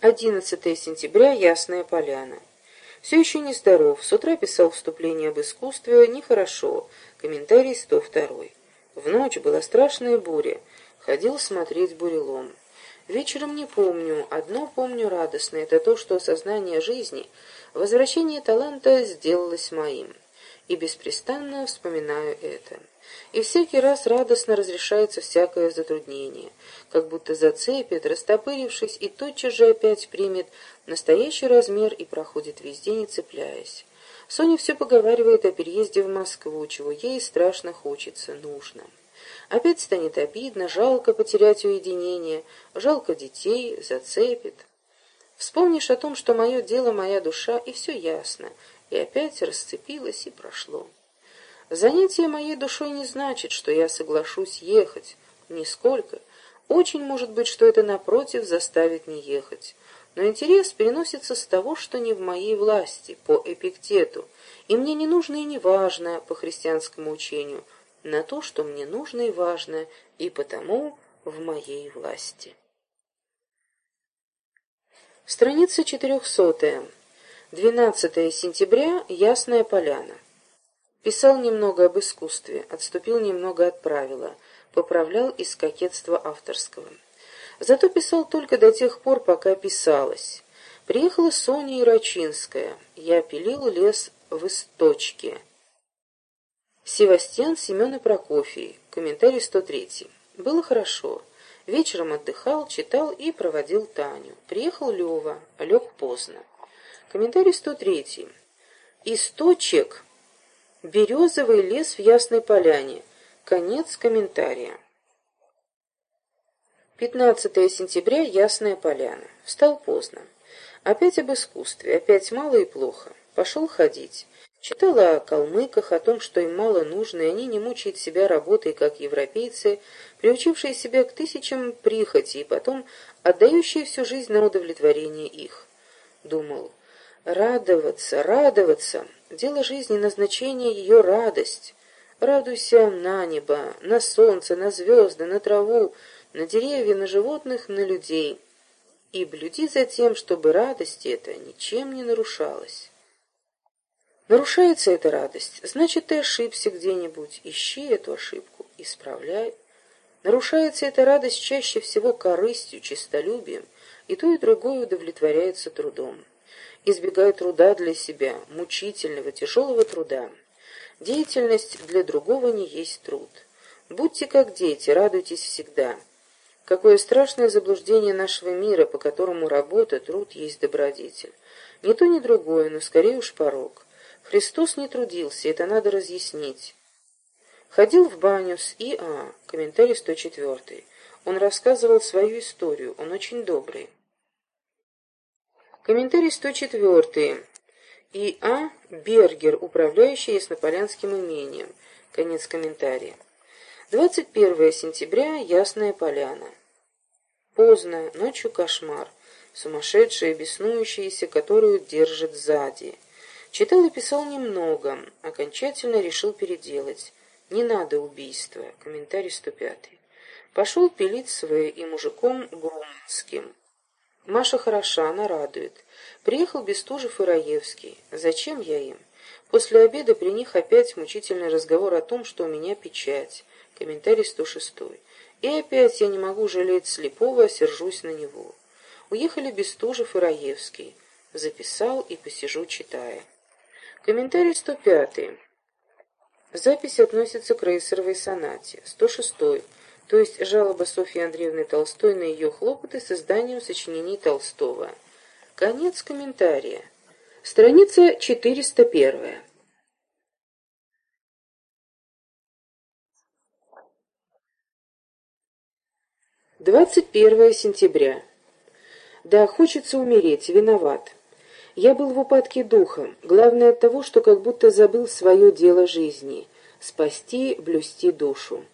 11 сентября, Ясная Поляна. Все еще нездоров. С утра писал вступление об искусстве. Нехорошо. Комментарий 102. В ночь была страшная буря. Ходил смотреть бурелом. Вечером не помню. Одно помню радостное. Это то, что сознание жизни, возвращение таланта сделалось моим. И беспрестанно вспоминаю это и всякий раз радостно разрешается всякое затруднение, как будто зацепит, растопырившись, и тотчас же опять примет настоящий размер и проходит везде, не цепляясь. Соня все поговаривает о переезде в Москву, чего ей страшно хочется, нужно. Опять станет обидно, жалко потерять уединение, жалко детей, зацепит. Вспомнишь о том, что мое дело, моя душа, и все ясно, и опять расцепилось и прошло. Занятие моей душой не значит, что я соглашусь ехать. Нисколько. Очень может быть, что это, напротив, заставит не ехать. Но интерес переносится с того, что не в моей власти, по эпиктету, и мне не нужно и не важно, по христианскому учению, на то, что мне нужно и важно, и потому в моей власти. Страница 400. 12 сентября. Ясная поляна. Писал немного об искусстве, отступил немного от правила, поправлял из кокетства авторского. Зато писал только до тех пор, пока писалось. Приехала Соня Ирочинская. Я пилил лес в источке. Севастьян Семен Прокофий. Комментарий 103. Было хорошо. Вечером отдыхал, читал и проводил Таню. Приехал Лева, лег поздно. Комментарий 103. Источек Березовый лес в Ясной Поляне. Конец комментария. 15 сентября. Ясная Поляна. Встал поздно. Опять об искусстве, опять мало и плохо. Пошел ходить. Читал о калмыках, о том, что им мало нужно, и они не мучают себя работой, как европейцы, приучившие себя к тысячам прихоти и потом отдающие всю жизнь на удовлетворение их. Думал, радоваться, радоваться — Дело жизни, назначение ее радость. Радуйся на небо, на солнце, на звезды, на траву, на деревья, на животных, на людей. И блюди за тем, чтобы радость эта ничем не нарушалась. Нарушается эта радость, значит, ты ошибся где-нибудь, ищи эту ошибку, исправляй. Нарушается эта радость чаще всего корыстью, честолюбием, и то и другое удовлетворяется трудом избегая труда для себя, мучительного, тяжелого труда. Деятельность для другого не есть труд. Будьте как дети, радуйтесь всегда. Какое страшное заблуждение нашего мира, по которому работа, труд есть добродетель. Не то, ни другое, но скорее уж порог. Христос не трудился, это надо разъяснить. Ходил в баню с И.А., комментарий 104. Он рассказывал свою историю, он очень добрый. Комментарий 104. И. А. Бергер, управляющий Яснополянским имением. Конец комментария. 21 сентября. Ясная поляна. Поздно, ночью кошмар. Сумасшедшая, беснующаяся, которую держит сзади. Читал и писал немного. Окончательно решил переделать. Не надо убийства. Комментарий 105. Пошел пилить свои и мужиком Груманским. Маша хороша, она радует. Приехал Бестужев и Раевский. Зачем я им? После обеда при них опять мучительный разговор о том, что у меня печать. Комментарий 106. И опять я не могу жалеть слепого, а сержусь на него. Уехали Бестужев и Раевский. Записал и посижу, читая. Комментарий 105. Запись относится к Рейсеровой сонате. 106 то есть жалоба Софьи Андреевны Толстой на ее хлопоты с изданием сочинений Толстого. Конец комментария. Страница 401. Двадцать первое сентября. Да, хочется умереть, виноват. Я был в упадке духа, главное от того, что как будто забыл свое дело жизни — спасти, блюсти душу.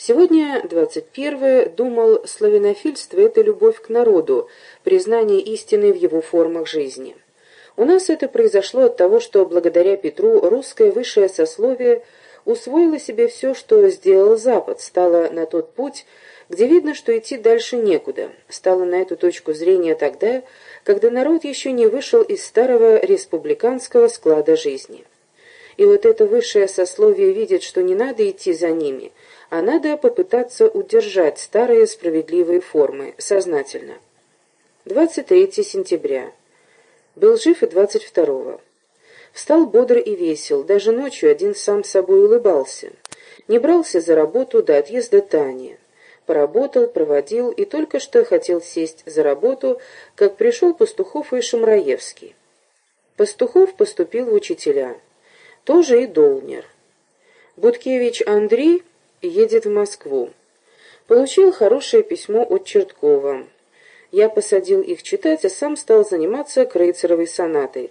Сегодня, 21 думал, славянофильство – это любовь к народу, признание истины в его формах жизни. У нас это произошло от того, что благодаря Петру русское высшее сословие усвоило себе все, что сделал Запад, стало на тот путь, где видно, что идти дальше некуда. Стало на эту точку зрения тогда, когда народ еще не вышел из старого республиканского склада жизни. И вот это высшее сословие видит, что не надо идти за ними, а надо попытаться удержать старые справедливые формы, сознательно. 23 сентября. Был жив и 22-го. Встал бодр и весел, даже ночью один сам собой улыбался. Не брался за работу до отъезда Тани. Поработал, проводил и только что хотел сесть за работу, как пришел Пастухов и Шамраевский. Пастухов поступил в учителя. Тоже и Долнер. Будкевич Андрей едет в Москву. Получил хорошее письмо от Черткова. Я посадил их читать, а сам стал заниматься Крейцеровой сонатой,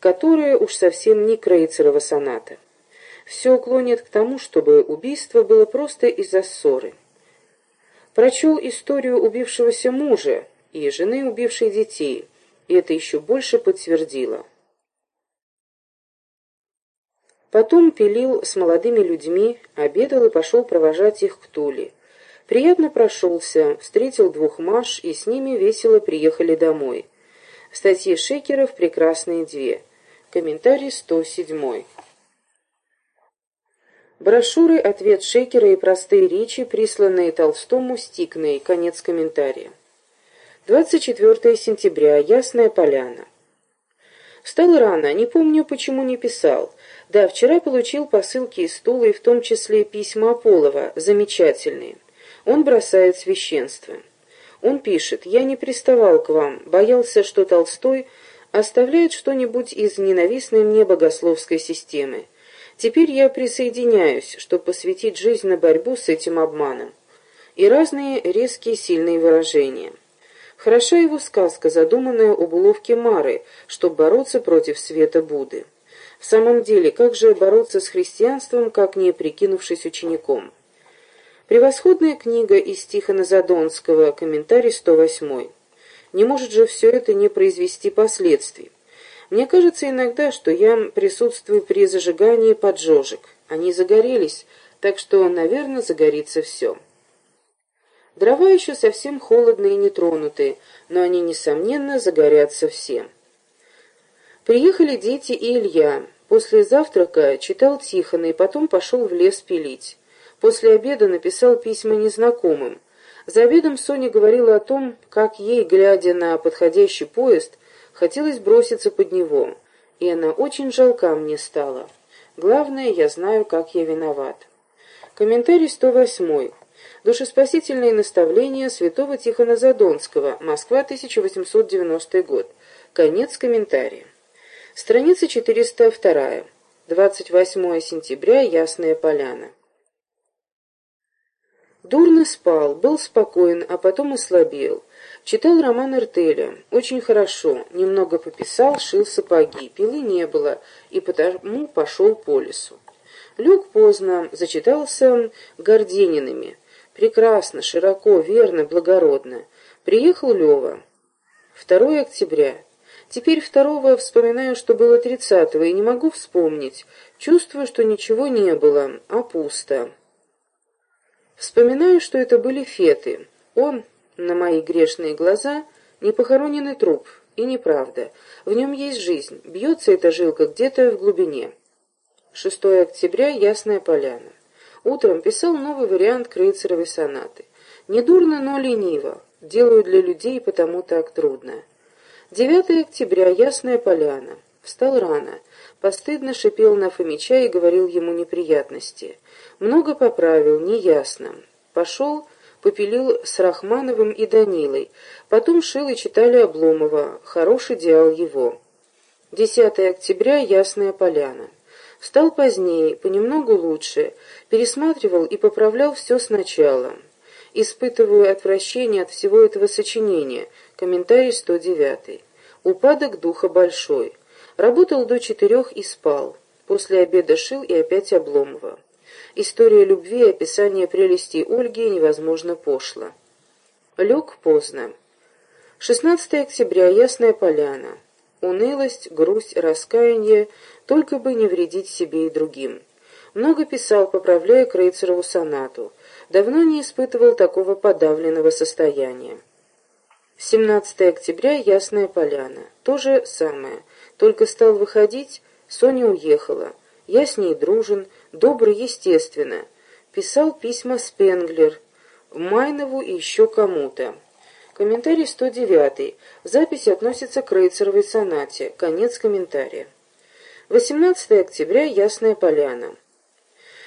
которая уж совсем не Крейцерова соната. Все клонит к тому, чтобы убийство было просто из-за ссоры. Прочел историю убившегося мужа и жены, убившей детей, и это еще больше подтвердило. Потом пилил с молодыми людьми, обедал и пошел провожать их к Туле. Приятно прошелся, встретил двух Маш и с ними весело приехали домой. Статьи Шекеров прекрасные две. Комментарий 107. Брошюры «Ответ Шекера» и «Простые речи», присланные Толстому стикной. Конец комментария. 24 сентября. Ясная поляна. Встал рано, не помню, почему не писал. Да, вчера получил посылки из и в том числе письма Аполлова, замечательные. Он бросает священство. Он пишет, «Я не приставал к вам, боялся, что Толстой оставляет что-нибудь из ненавистной мне богословской системы. Теперь я присоединяюсь, чтобы посвятить жизнь на борьбу с этим обманом». И разные резкие сильные выражения. Хороша его сказка, задуманная об уловке Мары, чтобы бороться против света Будды. В самом деле, как же бороться с христианством, как не прикинувшись учеником? Превосходная книга из Тихона Задонского, комментарий 108. Не может же все это не произвести последствий. Мне кажется иногда, что я присутствую при зажигании поджожек. Они загорелись, так что, наверное, загорится все. Дрова еще совсем холодные и нетронутые, но они, несомненно, загорятся все. Приехали дети и Илья. После завтрака читал Тихона и потом пошел в лес пилить. После обеда написал письма незнакомым. За обедом Соня говорила о том, как ей, глядя на подходящий поезд, хотелось броситься под него. И она очень жалка мне стала. Главное, я знаю, как я виноват. Комментарий 108. Душеспасительные наставления святого Тихона Задонского. Москва, 1890 год. Конец комментария. Страница 402. 28 сентября. Ясная поляна. Дурно спал, был спокоен, а потом ослабел. Читал роман Эртеля. Очень хорошо. Немного пописал, шил сапоги. Пилы не было, и потому пошел по лесу. Лег поздно, зачитался Горденинами. Прекрасно, широко, верно, благородно. Приехал Лева. 2 октября. Теперь второго вспоминаю, что было тридцатого, и не могу вспомнить. Чувствую, что ничего не было, а пусто. Вспоминаю, что это были феты. Он, на мои грешные глаза, не похороненный труп, и неправда. В нем есть жизнь, бьется эта жилка где-то в глубине. 6 октября, Ясная Поляна. Утром писал новый вариант Крейцеровой сонаты. Недурно, но лениво. Делаю для людей, потому так трудно. 9 октября, Ясная Поляна. Встал рано. Постыдно шипел на Фомича и говорил ему неприятности. Много поправил, неясно. Пошел, попилил с Рахмановым и Данилой. Потом шил и читали Обломова. Хороший идеал его. 10 октября, Ясная Поляна. Встал позднее, понемногу лучше. Пересматривал и поправлял все сначала. Испытываю отвращение от всего этого сочинения. Комментарий 109. Упадок духа большой. Работал до четырех и спал. После обеда шил и опять Обломова. История любви и описание прелестей Ольги невозможно пошло. Лег поздно. 16 октября. Ясная поляна. Унылость, грусть, раскаяние, только бы не вредить себе и другим. Много писал, поправляя Крейцерову сонату. Давно не испытывал такого подавленного состояния. 17 октября, Ясная Поляна. То же самое. Только стал выходить, Соня уехала. Я с ней дружен, добрый, естественно. Писал письма Спенглер, Майнову и еще кому-то. Комментарий 109. Запись относится к Рейцеровой сонате. Конец комментария. 18 октября. Ясная Поляна.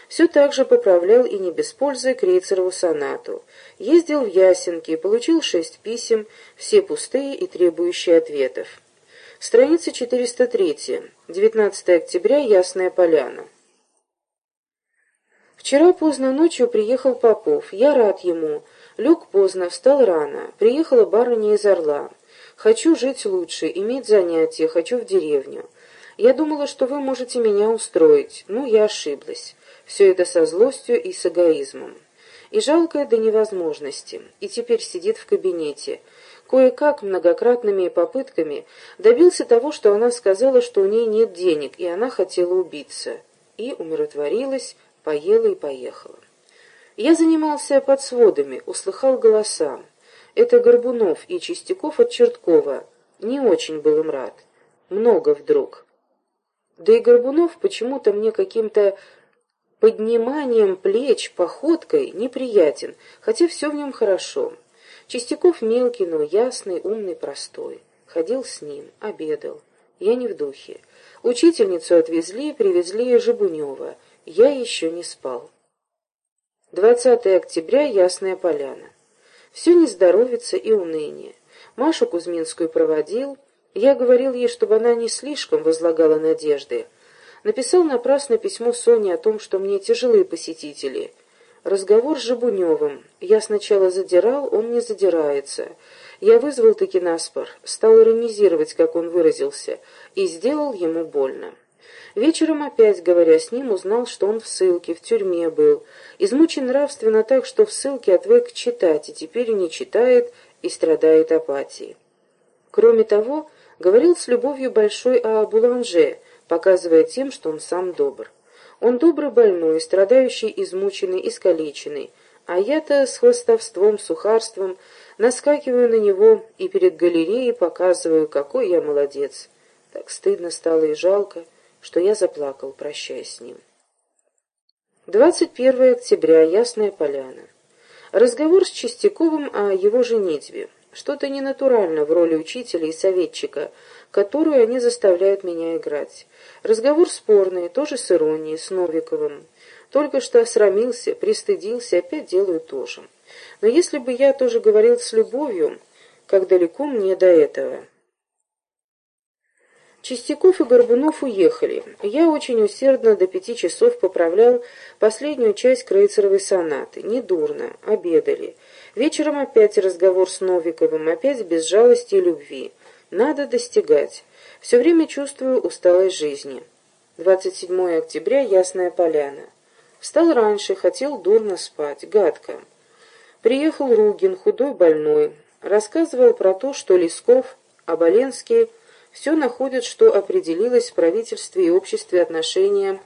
Все так же поправлял и не без пользы Крейцерову сонату. Ездил в Ясенки, получил шесть писем, все пустые и требующие ответов. Страница 403. 19 октября. Ясная Поляна. Вчера поздно ночью приехал Попов. Я рад ему. Лег поздно, встал рано. Приехала барыня из Орла. Хочу жить лучше, иметь занятия, хочу в деревню. Я думала, что вы можете меня устроить. Ну, я ошиблась. Все это со злостью и с эгоизмом. И жалкое до невозможности. И теперь сидит в кабинете. Кое-как многократными попытками добился того, что она сказала, что у ней нет денег, и она хотела убиться. И умиротворилась, поела и поехала. Я занимался под сводами, услыхал голоса. Это Горбунов и Чистяков от Черткова. Не очень был им рад. Много вдруг. Да и Горбунов почему-то мне каким-то подниманием плеч, походкой неприятен, хотя все в нем хорошо. Чистяков мелкий, но ясный, умный, простой. Ходил с ним, обедал. Я не в духе. Учительницу отвезли, привезли Жабунева. Я еще не спал. 20 октября, Ясная Поляна. Все не здоровится и уныние. Машу Кузьминскую проводил. Я говорил ей, чтобы она не слишком возлагала надежды. Написал напрасно письмо Соне о том, что мне тяжелые посетители. Разговор с Жабуневым. Я сначала задирал, он не задирается. Я вызвал таки наспор, стал иронизировать, как он выразился, и сделал ему больно. Вечером опять, говоря с ним, узнал, что он в ссылке, в тюрьме был. Измучен нравственно так, что в ссылке отвык читать, и теперь не читает и страдает апатией. Кроме того, говорил с любовью большой о Буланже, показывая тем, что он сам добр. Он добрый больной, страдающий, измученный, искалеченный, а я-то с хвостовством, сухарством наскакиваю на него и перед галереей показываю, какой я молодец. Так стыдно стало и жалко что я заплакал, прощаясь с ним. 21 октября, Ясная Поляна. Разговор с Чистяковым о его женитьбе. Что-то ненатурально в роли учителя и советчика, которую они заставляют меня играть. Разговор спорный, тоже с иронией, с Новиковым. Только что осрамился, пристыдился, опять делаю то же. Но если бы я тоже говорил с любовью, как далеко мне до этого. Чистяков и Горбунов уехали. Я очень усердно до пяти часов поправлял последнюю часть Крейцеровой сонаты. Недурно. Обедали. Вечером опять разговор с Новиковым, опять без жалости и любви. Надо достигать. Все время чувствую усталость жизни. 27 октября, Ясная Поляна. Встал раньше, хотел дурно спать, гадко. Приехал Ругин, худой, больной. Рассказывал про то, что Лесков, Оболенский все находят, что определилось в правительстве и обществе отношение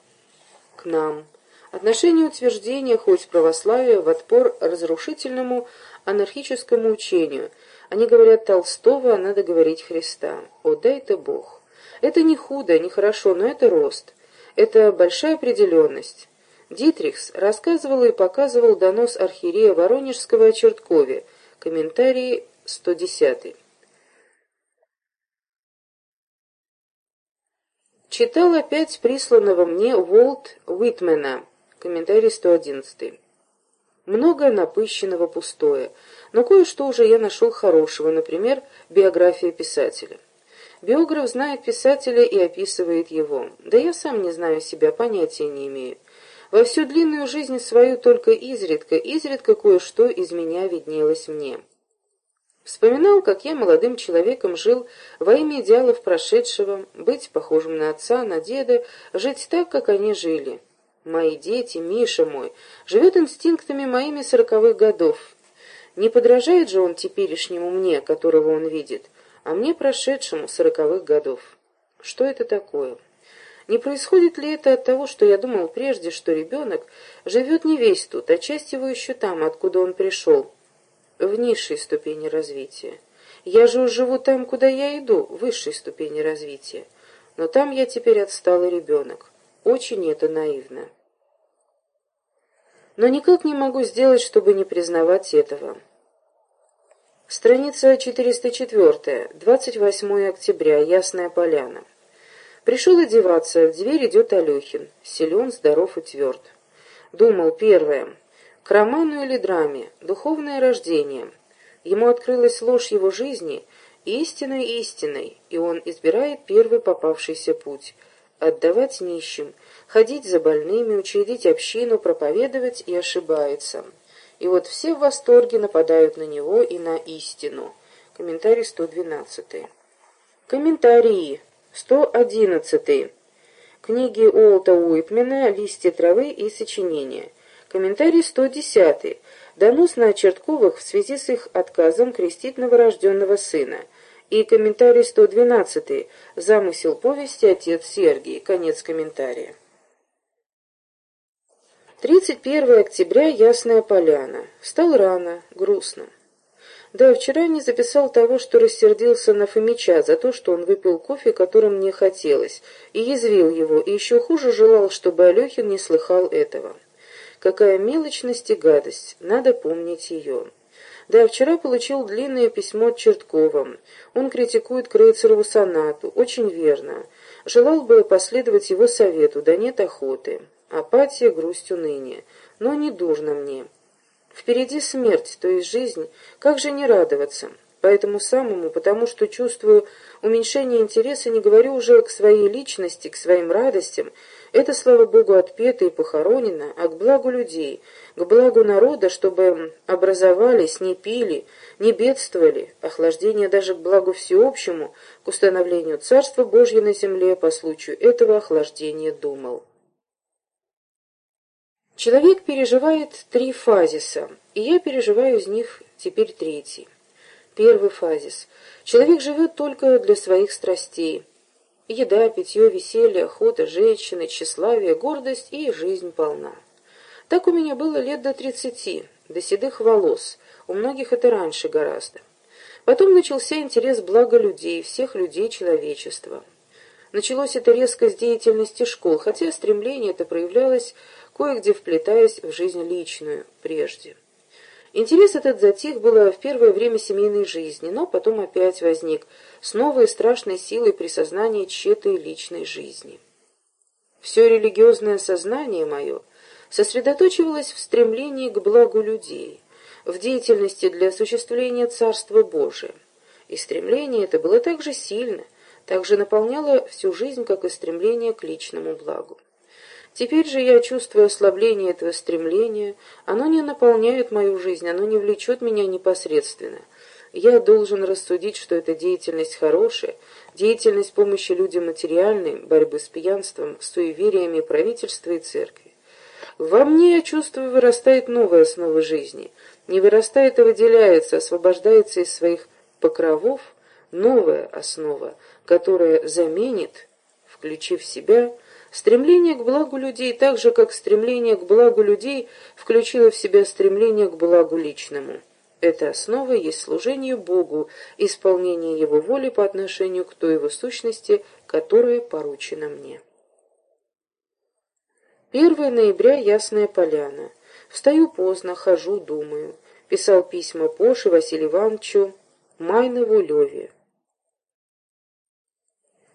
к нам. Отношение утверждения хоть православия в отпор разрушительному анархическому учению. Они говорят Толстого, а надо говорить Христа. О, да это Бог. Это не худо, не хорошо, но это рост. Это большая определенность. Дитрихс рассказывал и показывал донос архиерея Воронежского о Черткове. Комментарий 110. Читал опять присланного мне Волт Уитмена. Комментарий 111. Много напыщенного пустое, но кое-что уже я нашел хорошего, например, биография писателя. Биограф знает писателя и описывает его. Да я сам не знаю себя, понятия не имею. Во всю длинную жизнь свою только изредка, изредка кое-что из меня виднелось мне. Вспоминал, как я молодым человеком жил во имя идеалов прошедшего, быть похожим на отца, на деда, жить так, как они жили. Мои дети, Миша мой, живет инстинктами моими сороковых годов. Не подражает же он теперешнему мне, которого он видит, а мне прошедшему сороковых годов. Что это такое? Не происходит ли это от того, что я думал прежде, что ребенок живет не весь тут, а часть его еще там, откуда он пришел, в низшей ступени развития? Я же живу там, куда я иду, в высшей ступени развития. Но там я теперь отсталый ребенок. Очень это наивно. Но никак не могу сделать, чтобы не признавать этого. Страница 404, 28 октября, Ясная Поляна. Пришел одеваться, в дверь идет Алехин, силен, здоров и тверд. Думал, первое, к роману или драме, духовное рождение. Ему открылась ложь его жизни, истинной истиной, и он избирает первый попавшийся путь — отдавать нищим, ходить за больными, учредить общину, проповедовать и ошибается. И вот все в восторге нападают на него и на истину. Комментарий 112. Комментарии. 111. Книги Уолта Уитмена «Листья травы и сочинения». Комментарий 110. Донос на Чертковых в связи с их отказом крестить новорожденного сына. И комментарий 112. Замысел повести «Отец Сергий». Конец комментария. 31 октября, Ясная Поляна. Встал рано, грустно. Да, вчера не записал того, что рассердился на Фомича за то, что он выпил кофе, которым мне хотелось, и язвил его, и еще хуже желал, чтобы Алехин не слыхал этого. Какая мелочность и гадость, надо помнить ее. Да, вчера получил длинное письмо от Черткова. Он критикует Крейцерову сонату, очень верно. Желал бы последовать его совету, да нет охоты. Апатия, грусть, уныние. Но не дурно мне. Впереди смерть, то есть жизнь. Как же не радоваться? Поэтому самому, потому что чувствую уменьшение интереса, не говорю уже к своей личности, к своим радостям. Это, слава Богу, отпето и похоронено, а к благу людей, к благу народа, чтобы образовались, не пили, не бедствовали, охлаждение даже к благу всеобщему, к установлению Царства Божьего на земле по случаю этого охлаждения думал. Человек переживает три фазиса, и я переживаю из них теперь третий. Первый фазис. Человек живет только для своих страстей. Еда, питье, веселье, охота, женщины, тщеславие, гордость и жизнь полна. Так у меня было лет до тридцати, до седых волос, у многих это раньше гораздо. Потом начался интерес блага людей, всех людей человечества. Началось это резко с деятельности школ, хотя стремление это проявлялось кое-где вплетаясь в жизнь личную прежде. Интерес этот затих было в первое время семейной жизни, но потом опять возник с новой страшной силой при сознании тщетой личной жизни. Все религиозное сознание мое сосредоточивалось в стремлении к благу людей, в деятельности для осуществления Царства Божия. И стремление это было так же сильно, так же наполняло всю жизнь, как и стремление к личному благу. Теперь же я чувствую ослабление этого стремления, оно не наполняет мою жизнь, оно не влечет меня непосредственно. Я должен рассудить, что эта деятельность хорошая, деятельность помощи людям материальной, борьбы с пьянством, суевериями правительства и церкви. Во мне, я чувствую, вырастает новая основа жизни. Не вырастает, а выделяется, освобождается из своих покровов новая основа, которая заменит, включив себя, Стремление к благу людей, так же как стремление к благу людей, включило в себя стремление к благу личному. Эта основа есть служение Богу, исполнение Его воли по отношению к той Его сущности, которая поручена мне. 1 ноября, Ясная Поляна. Встаю поздно, хожу, думаю. Писал письма Поше Василию Ивановичу, Майнову Леве.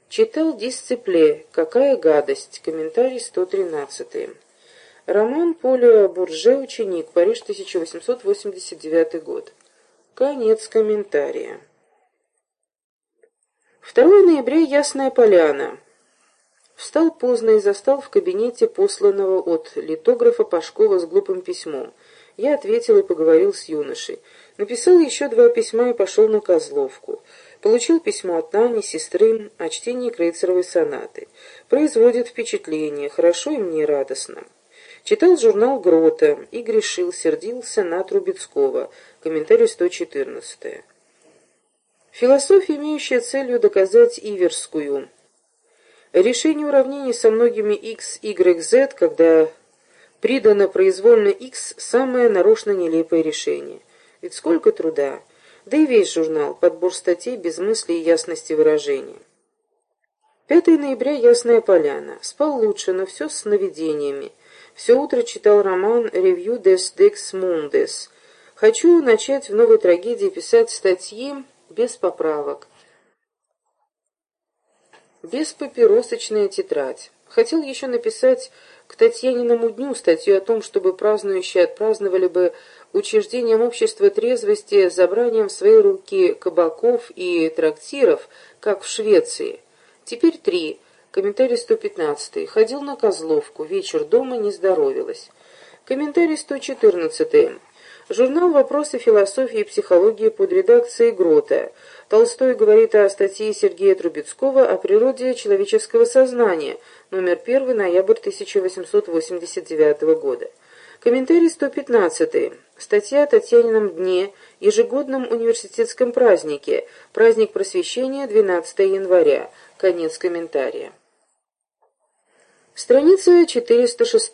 Читал Дисципле «Какая гадость?» Комментарий 113. Роман Поля Бурже «Ученик», Париж, 1889 год. Конец комментария. 2 ноября Ясная Поляна. Встал поздно и застал в кабинете посланного от литографа Пашкова с глупым письмом. Я ответил и поговорил с юношей. Написал еще два письма и пошел на Козловку. Получил письмо от Нани, сестры, о чтении Крейцеровой сонаты. Производит впечатление, хорошо и мне радостно. Читал журнал Грота и грешил, сердился на Трубецкого. Комментарий 114. Философия, имеющая целью доказать Иверскую. Решение уравнений со многими x, y, z, когда придано произвольно x, самое нарочно нелепое решение. Ведь сколько труда. Да и весь журнал, подбор статей без мысли и ясности выражения. 5 ноября Ясная Поляна. Спал лучше, но все с сновидениями. Все утро читал роман «Ревью des Dex Mundes». Хочу начать в новой трагедии писать статьи без поправок. Без папиросочная тетрадь. Хотел еще написать к Татьяниному дню статью о том, чтобы празднующие отпраздновали бы учреждением общества трезвости забранием в свои руки кабаков и трактиров, как в Швеции. Теперь три. Комментарий 115. Ходил на Козловку. Вечер дома не здоровилась. Комментарий 114. Журнал «Вопросы философии и психологии» под редакцией Грота. Толстой говорит о статье Сергея Трубецкого о природе человеческого сознания, номер 1, ноябрь 1889 года. Комментарий 115. Статья о Татьянином дне, ежегодном университетском празднике, праздник просвещения, 12 января. Конец комментария. Страница 406.